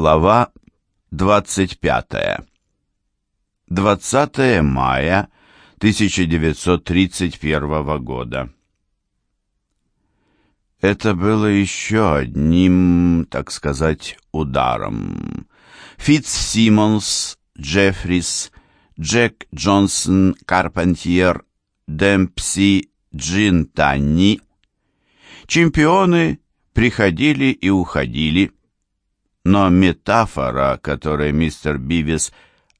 Глава 25. 20 мая 1931 года. Это было еще одним, так сказать, ударом. Фитц Симмонс, Джеффрис, Джек Джонсон, Карпентьер, Демпси, Джин Танни. Чемпионы приходили и уходили, но метафора, которой мистер Бивис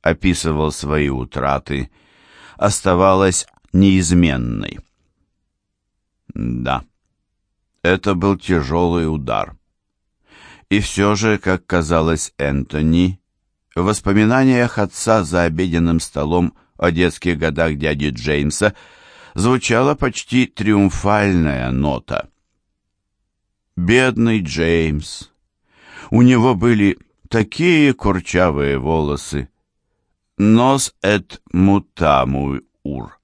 описывал свои утраты, оставалась неизменной. Да, это был тяжелый удар. И все же, как казалось Энтони, в воспоминаниях отца за обеденным столом о детских годах дяди Джеймса звучала почти триумфальная нота. Бедный Джеймс! У него были такие курчавые волосы. Нос эт мутаму ур.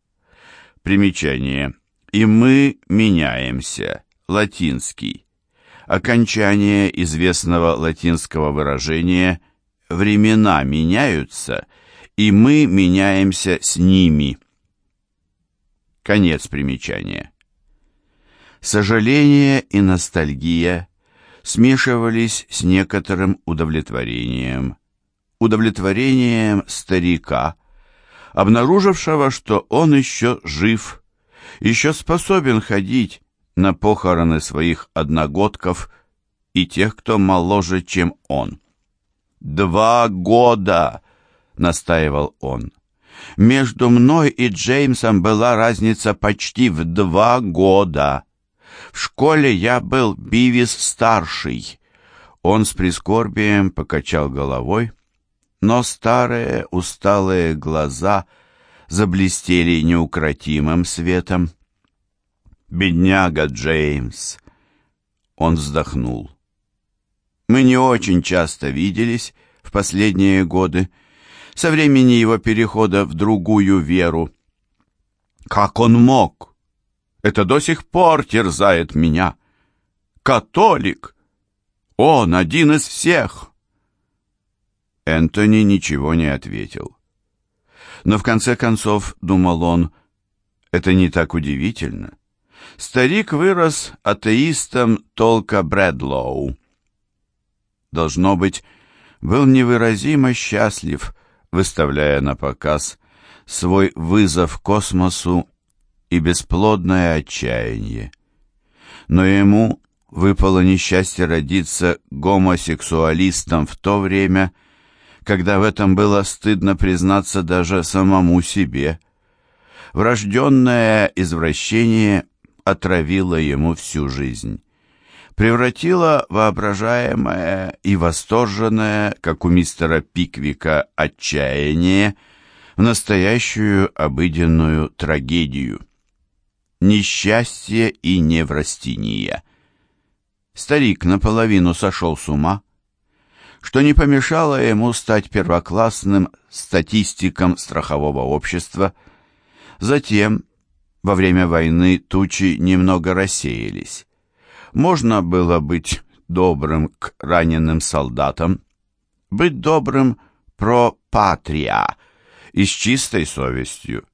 Примечание. И мы меняемся. Латинский. Окончание известного латинского выражения «времена меняются», и мы меняемся с ними. Конец примечания. Сожаление и ностальгия смешивались с некоторым удовлетворением. Удовлетворением старика, обнаружившего, что он еще жив, еще способен ходить на похороны своих одногодков и тех, кто моложе, чем он. «Два года!» — настаивал он. «Между мной и Джеймсом была разница почти в два года!» В школе я был Бивис-старший. Он с прискорбием покачал головой, но старые усталые глаза заблестели неукротимым светом. «Бедняга Джеймс!» Он вздохнул. «Мы не очень часто виделись в последние годы, со времени его перехода в другую веру. Как он мог?» Это до сих пор терзает меня. Католик! Он один из всех!» Энтони ничего не ответил. Но в конце концов, думал он, это не так удивительно. Старик вырос атеистом толка Брэдлоу. Должно быть, был невыразимо счастлив, выставляя на показ свой вызов космосу и бесплодное отчаяние. Но ему выпало несчастье родиться гомосексуалистом в то время, когда в этом было стыдно признаться даже самому себе. Врожденное извращение отравило ему всю жизнь, превратило воображаемое и восторженное, как у мистера Пиквика, отчаяние в настоящую обыденную трагедию несчастье и неврастения. Старик наполовину сошел с ума, что не помешало ему стать первоклассным статистиком страхового общества. Затем, во время войны, тучи немного рассеялись. Можно было быть добрым к раненым солдатам, быть добрым про патрия и с чистой совестью.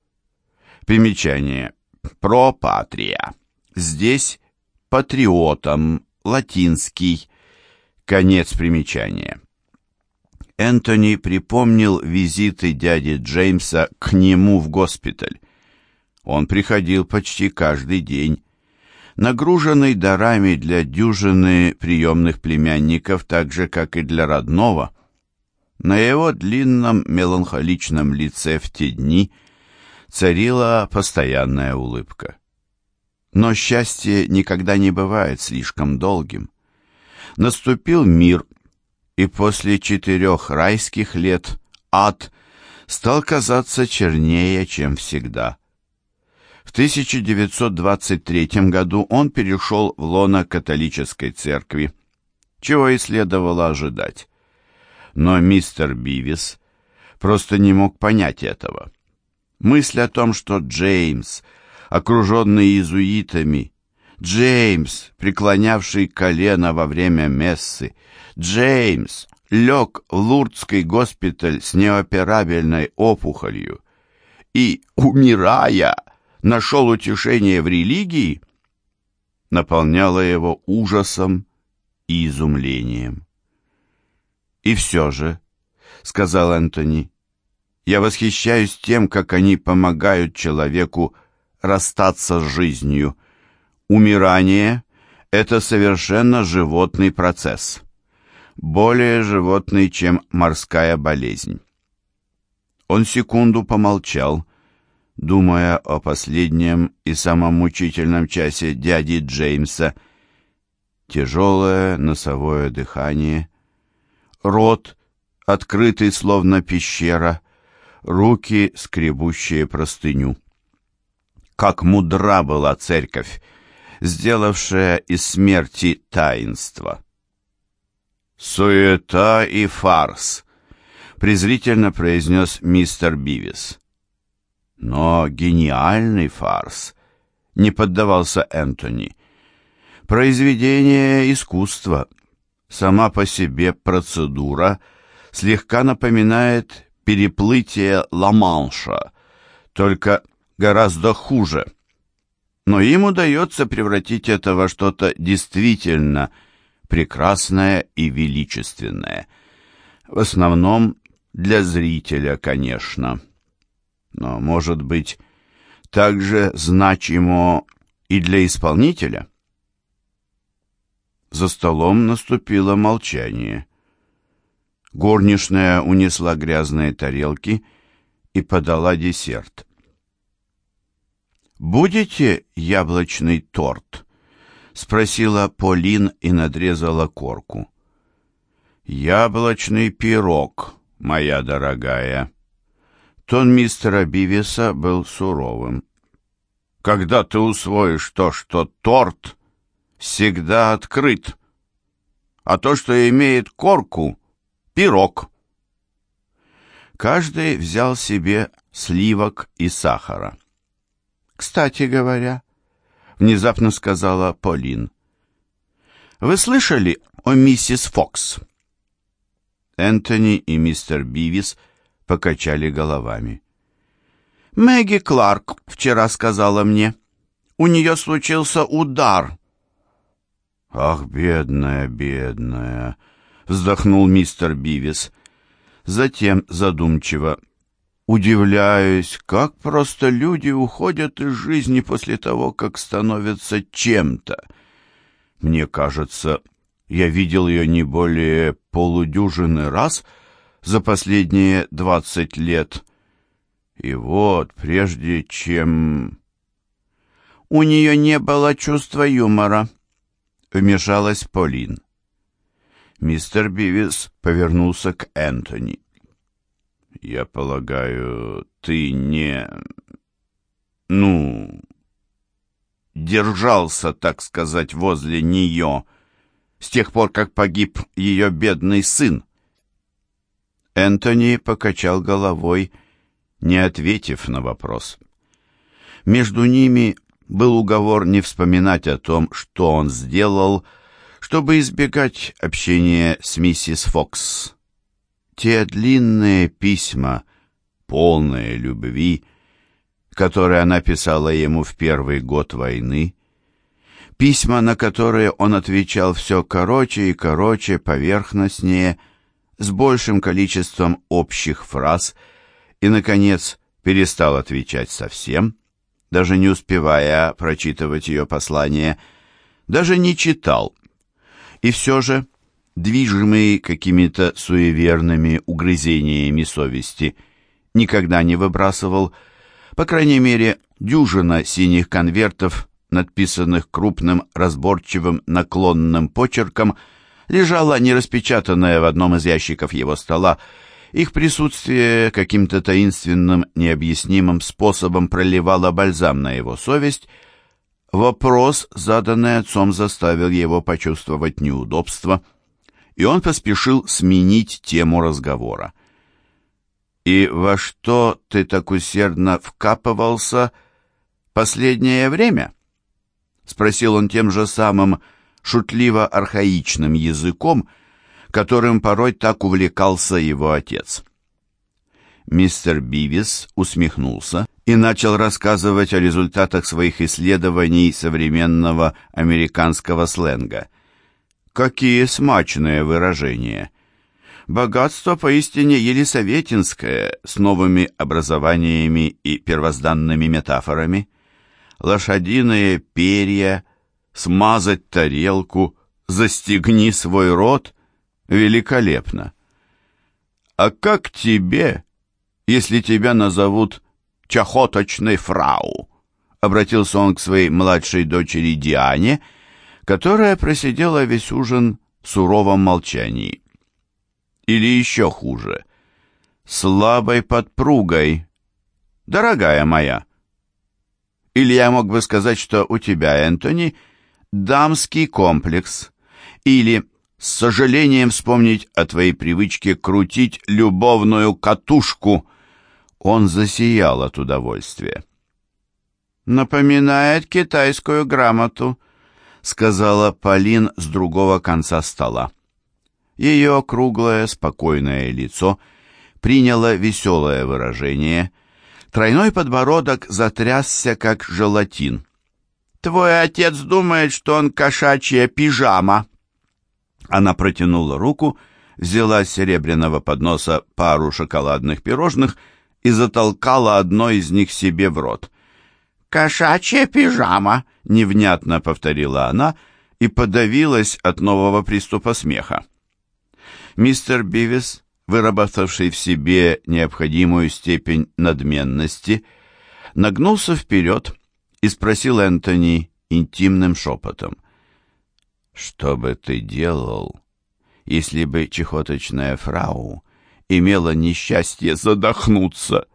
Примечание. Про патрия. Здесь патриотом, латинский. Конец примечания. Энтони припомнил визиты дяди Джеймса к нему в госпиталь. Он приходил почти каждый день, нагруженный дарами для дюжины приемных племянников, так же, как и для родного. На его длинном меланхоличном лице в те дни – царила постоянная улыбка. Но счастье никогда не бывает слишком долгим. Наступил мир, и после четырех райских лет ад стал казаться чернее, чем всегда. В 1923 году он перешел в лоно католической церкви, чего и следовало ожидать. Но мистер Бивис просто не мог понять этого. Мысль о том, что Джеймс, окруженный иезуитами, Джеймс, преклонявший колено во время мессы, Джеймс, лег в Лурдский госпиталь с неоперабельной опухолью и, умирая, нашел утешение в религии, наполняло его ужасом и изумлением. «И все же», — сказал Энтони, — «я восхищаюсь тем, как они помогают человеку расстаться с жизнью. Умирание — это совершенно животный процесс, более животный, чем морская болезнь». Он секунду помолчал, думая о последнем и самом мучительном часе дяди Джеймса. Тяжелое носовое дыхание, рот, открытый словно пещера, руки, скребущие простыню. Как мудра была церковь, сделавшая из смерти таинство. «Суета и фарс», — презрительно произнес мистер Бивис. Но гениальный фарс не поддавался Энтони. Произведение искусства, сама по себе процедура, слегка напоминает переплытие Ла-Манша, только гораздо хуже. Но им удается превратить это во что-то действительно прекрасное и величественное. В основном для зрителя, конечно но, может быть, также значимо и для исполнителя? За столом наступило молчание. Горничная унесла грязные тарелки и подала десерт. «Будете яблочный торт?» — спросила Полин и надрезала корку. «Яблочный пирог, моя дорогая», Тон мистера Бивиса был суровым. «Когда ты усвоишь то, что торт всегда открыт, а то, что имеет корку — пирог». Каждый взял себе сливок и сахара. «Кстати говоря», — внезапно сказала Полин, — «вы слышали о миссис Фокс?» Энтони и мистер Бивис — покачали головами. «Мэгги Кларк вчера сказала мне, у нее случился удар». «Ах, бедная, бедная!» — вздохнул мистер Бивис. Затем задумчиво. «Удивляюсь, как просто люди уходят из жизни после того, как становятся чем-то. Мне кажется, я видел ее не более полудюжины раз — за последние двадцать лет. И вот, прежде чем... У нее не было чувства юмора, вмешалась Полин. Мистер Бивис повернулся к Энтони. «Я полагаю, ты не... ну... держался, так сказать, возле нее с тех пор, как погиб ее бедный сын?» Энтони покачал головой, не ответив на вопрос. Между ними был уговор не вспоминать о том, что он сделал, чтобы избегать общения с миссис Фокс. Те длинные письма, полные любви, которые она писала ему в первый год войны, письма, на которые он отвечал все короче и короче, поверхностнее – с большим количеством общих фраз и, наконец, перестал отвечать совсем, даже не успевая прочитывать ее послание, даже не читал. И все же, движимый какими-то суеверными угрызениями совести, никогда не выбрасывал, по крайней мере, дюжина синих конвертов, надписанных крупным, разборчивым, наклонным почерком – лежала нераспечатанная в одном из ящиков его стола. Их присутствие каким-то таинственным, необъяснимым способом проливало бальзам на его совесть. Вопрос, заданный отцом, заставил его почувствовать неудобство, и он поспешил сменить тему разговора. «И во что ты так усердно вкапывался последнее время?» — спросил он тем же самым, шутливо-архаичным языком, которым порой так увлекался его отец. Мистер Бивис усмехнулся и начал рассказывать о результатах своих исследований современного американского сленга. Какие смачные выражения! Богатство поистине елисаветинское, с новыми образованиями и первозданными метафорами. Лошадиные перья, смазать тарелку, застегни свой рот — великолепно. А как тебе, если тебя назовут чахоточной фрау?» Обратился он к своей младшей дочери Диане, которая просидела весь ужин в суровом молчании. Или еще хуже, слабой подпругой, дорогая моя. Или я мог бы сказать, что у тебя, Энтони, дамский комплекс. Или с сожалением вспомнить о твоей привычке крутить любовную катушку — он засиял от удовольствия. «Напоминает китайскую грамоту», — сказала Полин с другого конца стола. Ее круглое, спокойное лицо приняло веселое выражение. Тройной подбородок затрясся, как желатин. «Твой отец думает, что он кошачья пижама». Она протянула руку, взяла с серебряного подноса пару шоколадных пирожных — и затолкала одно из них себе в рот. «Кошачья пижама!» — невнятно повторила она и подавилась от нового приступа смеха. Мистер Бивис, выработавший в себе необходимую степень надменности, нагнулся вперед и спросил Энтони интимным шепотом. «Что бы ты делал, если бы чехоточная фрау имела несчастье задохнуться.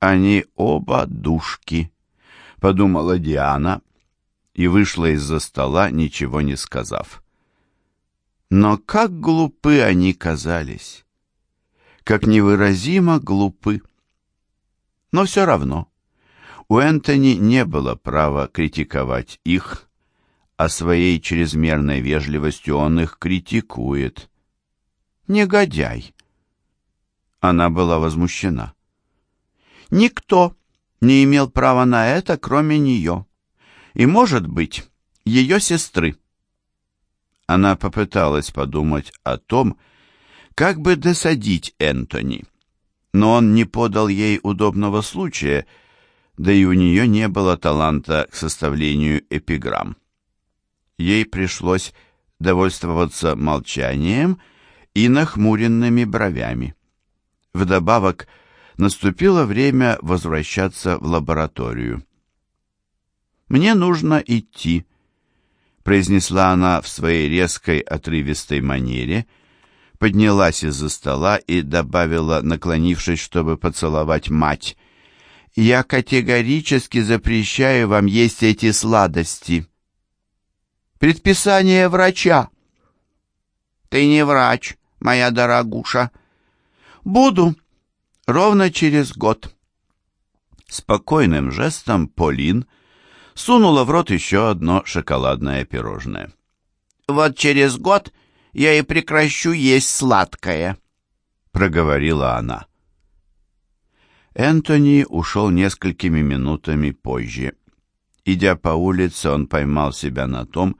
«Они оба душки», — подумала Диана и вышла из-за стола, ничего не сказав. Но как глупы они казались, как невыразимо глупы. Но все равно у Энтони не было права критиковать их, а своей чрезмерной вежливостью он их критикует негодяй. Она была возмущена. Никто не имел права на это, кроме нее. И, может быть, ее сестры. Она попыталась подумать о том, как бы досадить Энтони. Но он не подал ей удобного случая, да и у нее не было таланта к составлению эпиграмм. Ей пришлось довольствоваться молчанием и нахмуренными бровями. Вдобавок, наступило время возвращаться в лабораторию. «Мне нужно идти», — произнесла она в своей резкой отрывистой манере, поднялась из-за стола и добавила, наклонившись, чтобы поцеловать мать, «Я категорически запрещаю вам есть эти сладости». «Предписание врача». «Ты не врач», моя дорогуша. Буду ровно через год. Спокойным жестом Полин сунула в рот еще одно шоколадное пирожное. Вот через год я и прекращу есть сладкое, проговорила она. Энтони ушел несколькими минутами позже. Идя по улице, он поймал себя на том,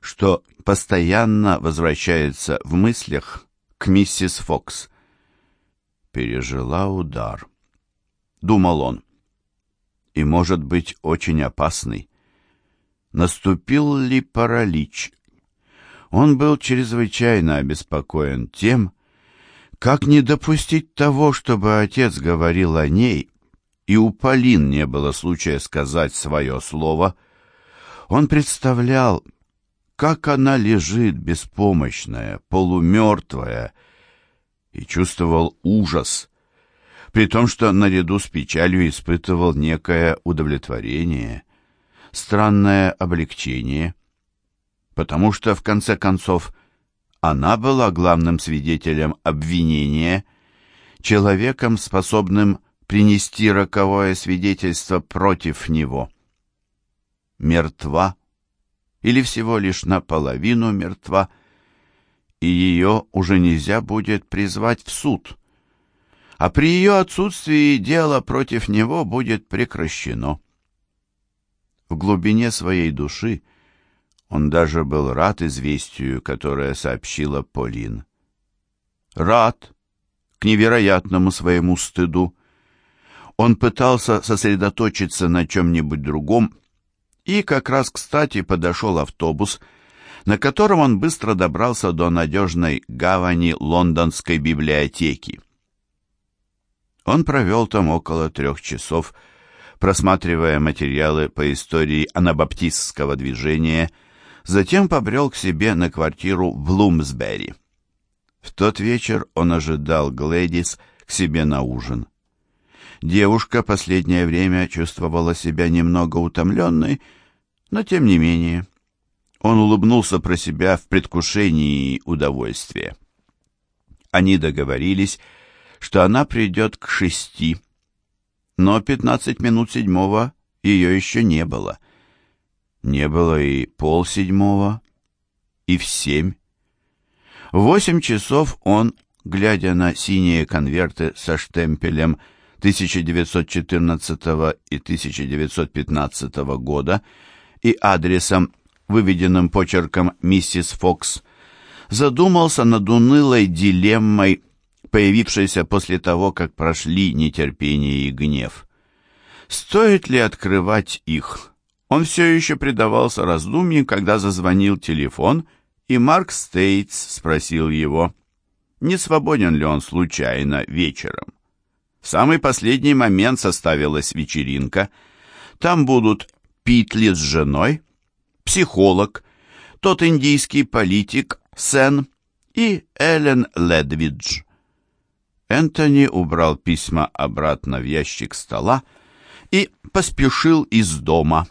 что постоянно возвращается в мыслях к миссис Фокс. Пережила удар. Думал он. И, может быть, очень опасный. Наступил ли паралич? Он был чрезвычайно обеспокоен тем, как не допустить того, чтобы отец говорил о ней, и у Полин не было случая сказать свое слово. Он представлял, как она лежит беспомощная, полумертвая, и чувствовал ужас, при том, что наряду с печалью испытывал некое удовлетворение, странное облегчение, потому что, в конце концов, она была главным свидетелем обвинения, человеком, способным принести роковое свидетельство против него. Мертва или всего лишь наполовину мертва, и ее уже нельзя будет призвать в суд. А при ее отсутствии дело против него будет прекращено. В глубине своей души он даже был рад известию, которое сообщила Полин. Рад, к невероятному своему стыду. Он пытался сосредоточиться на чем-нибудь другом, и как раз кстати подошел автобус, на котором он быстро добрался до надежной гавани лондонской библиотеки. Он провел там около трех часов, просматривая материалы по истории анабаптистского движения, затем побрел к себе на квартиру в Лумсбери. В тот вечер он ожидал Глэдис к себе на ужин. Девушка последнее время чувствовала себя немного утомленной, но тем не менее. Он улыбнулся про себя в предвкушении удовольствия. Они договорились, что она придет к шести, но пятнадцать минут седьмого ее еще не было. Не было и полседьмого, и в семь. В восемь часов он, глядя на синие конверты со штемпелем 1914 и 1915 года и адресом, выведенным почерком миссис Фокс, задумался над унылой дилеммой, появившейся после того, как прошли нетерпение и гнев. Стоит ли открывать их? Он все еще предавался раздумьям, когда зазвонил телефон, и Марк Стейтс спросил его, не свободен ли он случайно вечером. В самый последний момент составилась вечеринка. Там будут Питли с женой, психолог, тот индийский политик Сен и Эллен Ледвидж. Энтони убрал письма обратно в ящик стола и поспешил из дома.